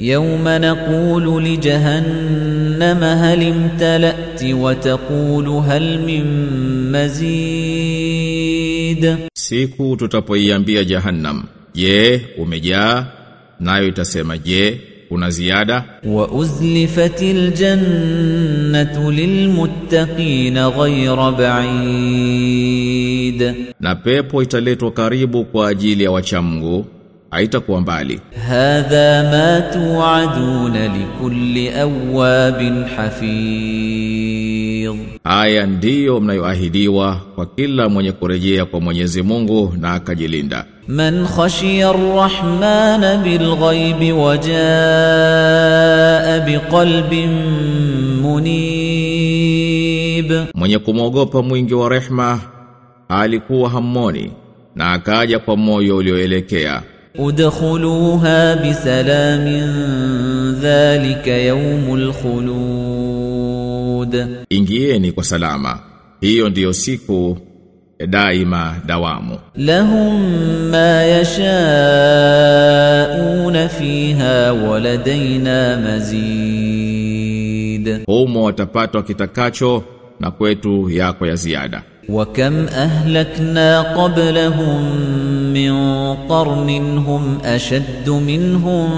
يوم نقول لجهنم هل امتلأت وتقول هل من مزيد Siku tutapoiambia Jahannam, "Je, umejaa?" Nayo itasema, "Je, kuna ziada?" وأزلفت الجنة للمتقين غير بعيد Na pepo italetwa karibu kwa ajili ya wachamgu, haitakuwa mbali. Hadha ma tuaduna likulli awabin hafidh, haya ndiyo mnayoahidiwa kwa kila mwenye kurejea kwa Mwenyezi Mungu na akajilinda. Man khashiya arrahmana bilghaibi wa jaa biqalbin munib, mwenye kumwogopa mwingi wa rehma alikuwa hammoni na akaja kwa moyo ulioelekea ادخلوها بسلام ذلك يوم الخلود Ingieni kwa salama. Hiyo ndiyo siku ya daima dawamu. لهم ما يشاءون فيها ولدينا مزيد Humo watapatwa kitakacho na kwetu yako ya ziada. وكم أهلكنا قبلهم من قرن هم أشد منهم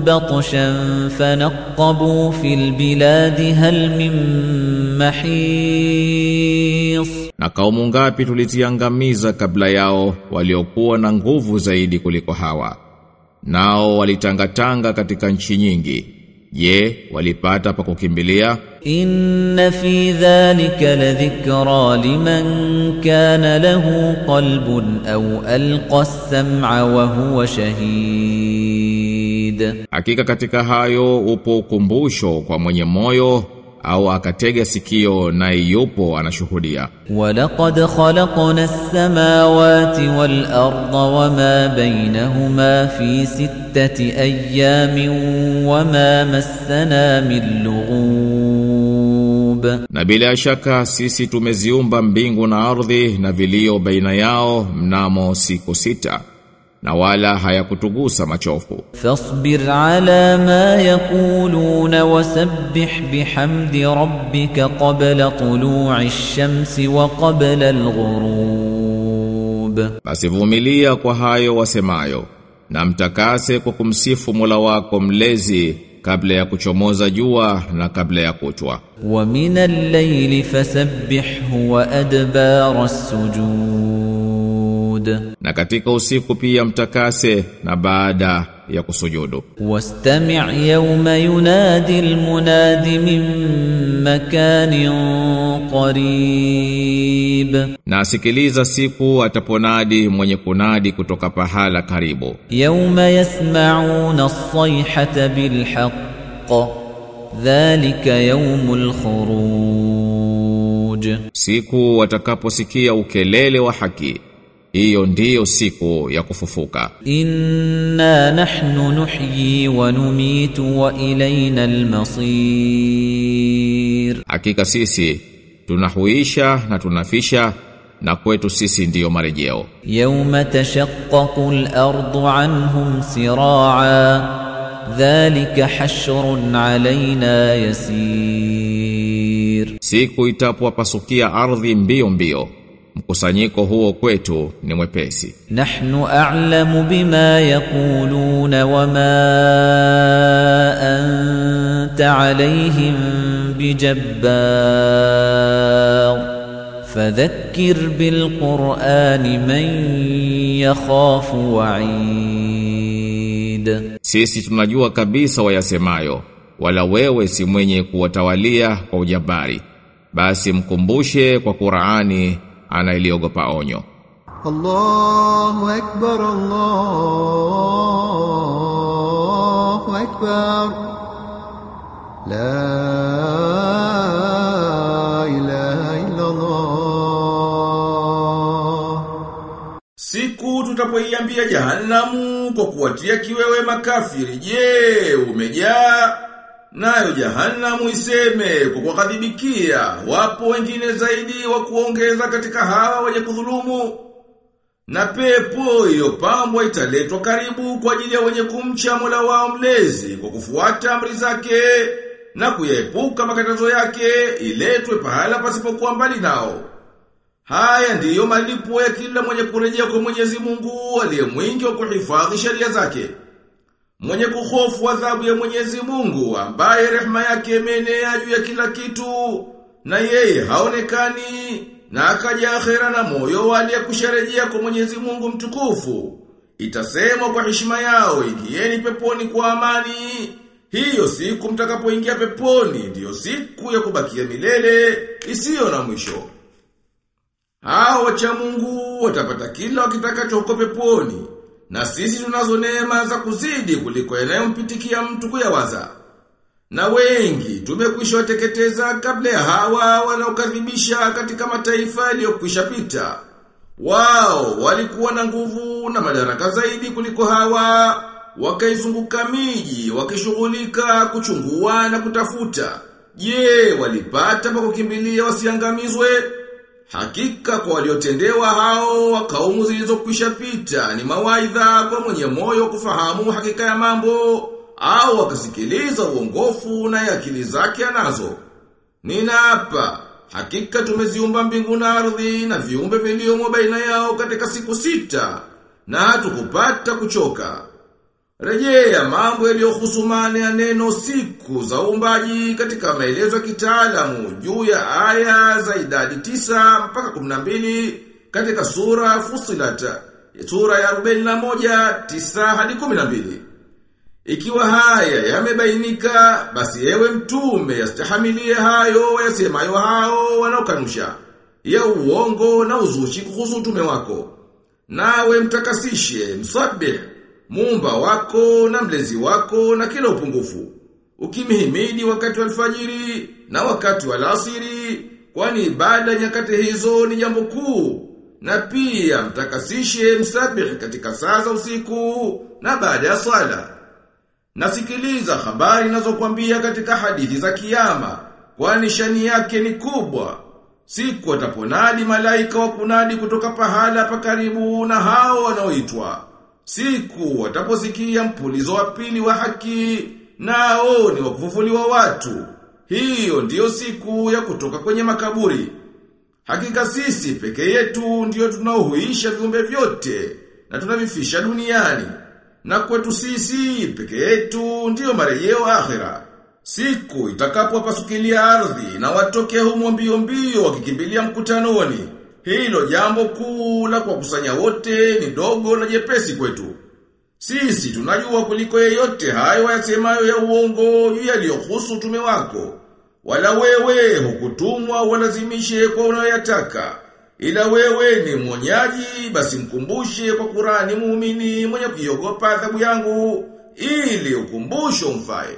بطشا فنقبوا في البلاد هل من محيص Na kaumu ngapi tulitiangamiza kabla yao waliokuwa na nguvu zaidi kuliko hawa. Nao walitangatanga katika nchi nyingi. Je, walipata pa kukimbilia? Inna fi dhalika la dhikra liman kana lahu qalbun au alqa sam'a wa huwa shahid. Hakika katika hayo upo ukumbusho kwa mwenye moyo au akatega sikio na yupo anashuhudia. Walaqad khalaqna as-samawati wal arda wama baynahuma fi sittati ayamin wama massana min lughub. Na bila shaka sisi tumeziumba mbingu na ardhi na vilio baina yao mnamo siku sita na wala hayakutugusa machofu. Fasbir ala ma yaquluna wasabbih bihamdi rabbika qabla tulu'i shamsi wa qabla al-ghurub, kwa hayo wasemayo na mtakase kwa kumsifu mula wako mlezi kabla ya kuchomoza jua na kabla ya kuchwa. Wa minal layli fasabbihhu wa adbara sujud sujud na katika usiku pia mtakase na baada ya kusujudu. Wastami' yawma yunadi almunadi min makanin qarib. Na sikiliza siku ataponadi mwenye kunadi kutoka pahala karibu. Yawma yasma'una as-sayhata bil haqq dhalika yawmul khuruj. Siku watakaposikia ukelele wa haki hiyo ndiyo siku ya kufufuka. Inna nahnu nuhyi wa numitu wa ilaina almasir. Hakika sisi tunahuisha na tunafisha na kwetu sisi ndiyo marejeo. Yauma tashaqqaqu al-ardu anhum siraa dhalika hashrun alaina yasir. Siku itapopasukia ardhi mbio mbio mkusanyiko huo kwetu ni mwepesi. Nahnu a'lamu bima yaquluna wama anta alayhim bijabbar. Fadhakkir bilqur'ani man yakhafu wa'id, sisi tunajua kabisa wayasemayo, wala wewe si mwenye kuwatawalia kwa ujabari, basi mkumbushe kwa Qur'ani anayeliogopa onyo. Allahu akbar Allahu akbar. La ilaha illa Allah Siku tutapoiambia jahannamu kwa kuwatia kiwewe makafiri je umejaa? Nayo jahanamu iseme kwa kuwakadhibikia, wapo wengine zaidi wa kuongeza katika hawa wenye kudhulumu. Na pepo iliyopambwa italetwa karibu kwa ajili ya wenye kumcha Mola wao mlezi kwa kufuata amri zake na kuyaepuka makatazo yake iletwe pahala pasipokuwa mbali nao. Haya ndiyo malipo ya kila mwenye kurejea kwa Mwenyezi Mungu aliye mwingi wa kuhifadhi sheria zake. Mwenye kuhofu adhabu ya Mwenyezi Mungu ambaye rehema yake imeenea juu ya kila kitu na yeye haonekani na akaja akhera na moyo wale kusharejea kwa Mwenyezi Mungu mtukufu. Itasemwa kwa heshima yao ingieni peponi kwa amani. Hiyo siku mtakapoingia peponi ndiyo siku ya kubakia milele isiyo na mwisho. Hao wacha Mungu watapata kila wakitakacho huko peponi. Na sisi tunazo neema za kuzidi kuliko yanayompitikia mtu kuyawaza. Na wengi tumekwisha wateketeza kabla ya hawa wanaokadhibisha katika mataifa yaliyokwisha pita. Wao walikuwa na nguvu na madaraka zaidi kuliko hawa, wakaizunguka miji, wakishughulika kuchungua na kutafuta. Je, walipata pa kukimbilia wasiangamizwe? Hakika kwa waliotendewa hao kaumu zilizokwisha pita ni mawaidha kwa mwenye moyo kufahamu hakika ya mambo au wakasikiliza uongofu na akili zake anazo. Ninaapa, hakika tumeziumba mbingu na ardhi na viumbe viliomo baina yao katika siku sita na hatukupata kuchoka. Rejea mambo yaliyohusumana ya neno siku za uumbaji katika maelezo ya kitaalamu juu ya aya za idadi tisa mpaka 12 katika sura Fusilat, sura ya 41 tisa hadi 12. Ikiwa haya yamebainika, basi ewe mtume yastahamilie hayo yasemayo hao wanaokanusha ya uongo na uzushi kuhusu utume wako. Nawe mtakasishe, msabih, muumba wako na mlezi wako na kila upungufu. Ukimhimidi wakati wa alfajiri na wakati wa alasiri, kwani ibada nyakati hizo ni jambo kuu. Na pia mtakasishe msabih katika saa za usiku na baada ya swala. Nasikiliza habari nazokwambia katika hadithi za kiyama, kwani shani yake ni kubwa. Siku wataponadi malaika wa kunadi kutoka pahala pa karibu na hao wanaoitwa. Siku wataposikia mpulizo wa pili wa haki, nao ni wakufufuliwa watu. Hiyo ndiyo siku ya kutoka kwenye makaburi. Hakika sisi pekee yetu ndiyo tunaohuisha viumbe vyote na tunavifisha duniani. Na kwetu sisi peke yetu ndiyo marejeo akhira. Siku itakapowapasukilia ardhi na watoke humo mbio mbio wakikimbilia mkutanoni. Hilo jambo kuu la kuwakusanya wote ni dogo na jepesi kwetu. Sisi tunajua kuliko yeyote hayo yasemayo ya uongo yaliyohusu tume wako. Wala wewe hukutumwa walazimishe kwa unayoyataka. Ila wewe ni mwonyaji basi mkumbushe kwa Kurani muumini mwenye kuiogopa adhabu yangu ili ukumbusho mfae.